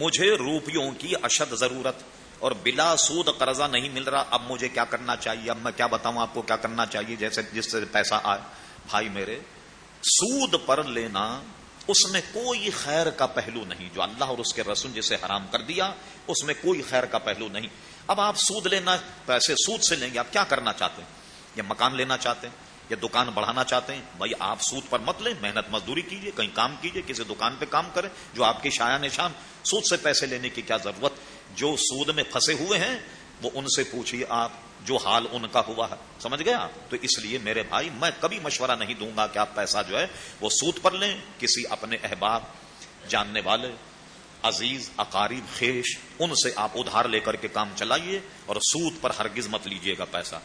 مجھے روپیوں کی اشد ضرورت اور بلا سود قرضہ نہیں مل رہا، اب مجھے کیا کرنا چاہیے؟ اب میں کیا بتاؤں آپ کو کیا کرنا چاہیے؟ جیسے جس سے پیسہ آئے۔ بھائی میرے، سود پر لینا اس میں کوئی خیر کا پہلو نہیں۔ جو اللہ اور اس کے رسول جسے حرام کر دیا، اس میں کوئی خیر کا پہلو نہیں۔ اب آپ سود لینا، پیسے سود سے لیں گے، آپ کیا کرنا چاہتے ہیں؟ یا مکان لینا چاہتے ہیں۔ یا دکان بڑھانا چاہتے ہیں، بھائی آپ سود پر مت لیں، محنت مزدوری کیجیے کہیں کام کیجیے کسی دکان پہ کام کریں، جو آپ کی شاع نشان سود سے پیسے لینے کی کیا ضرورت؟ جو سود میں پھنسے ہوئے ہیں، وہ ان سے پوچھیے آپ جو حال ان کا ہوا ہے۔ سمجھ گیا تو اس لیے میرے بھائی، میں کبھی مشورہ نہیں دوں گا کہ آپ پیسہ جو ہے، وہ سود پر لیں، کسی اپنے احباب، جاننے والے، عزیز، اقارب، خیش، ان سے آپ ادھار لے کر کے کام چلائیے اور سود پر ہرگز مت لیجیے گا پیسہ۔